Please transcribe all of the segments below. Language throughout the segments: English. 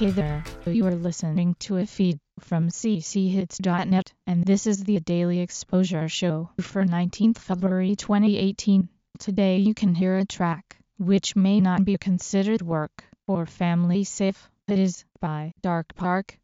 Hey there, you are listening to a feed from cchits.net, and this is the Daily Exposure Show for 19th February 2018. Today you can hear a track, which may not be considered work or family safe. It is by Dark Park.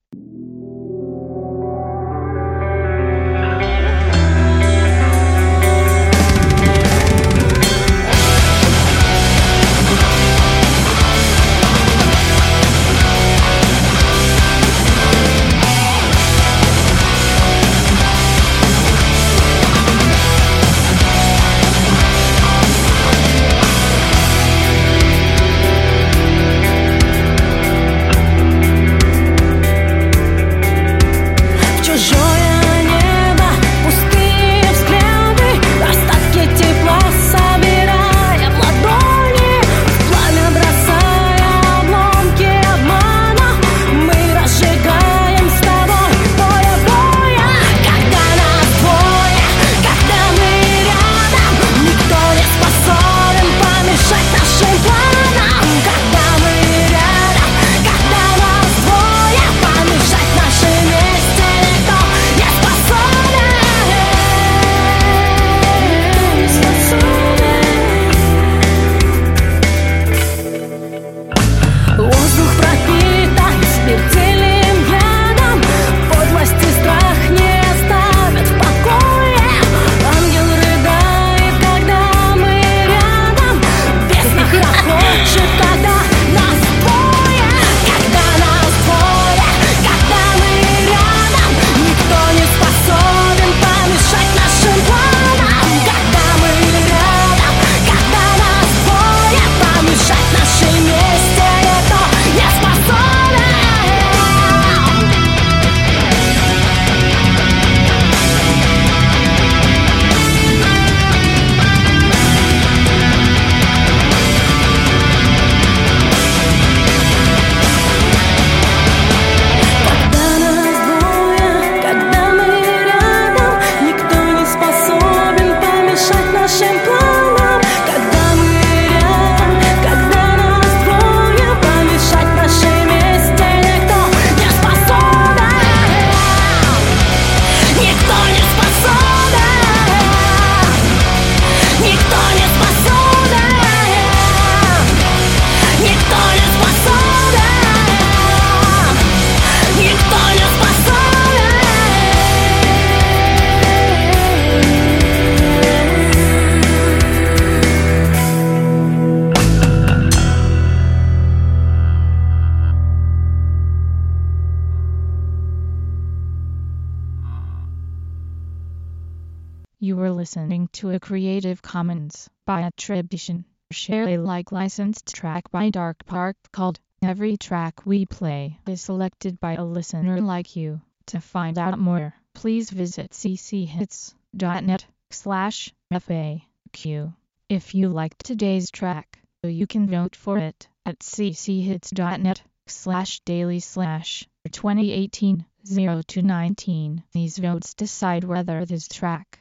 You were listening to a Creative Commons by attribution, share Alike licensed track by Dark Park called Every Track We Play is selected by a listener like you. To find out more, please visit cchits.net slash FAQ. If you liked today's track, you can vote for it at cchits.net slash daily slash 2018 0 to 19. These votes decide whether this track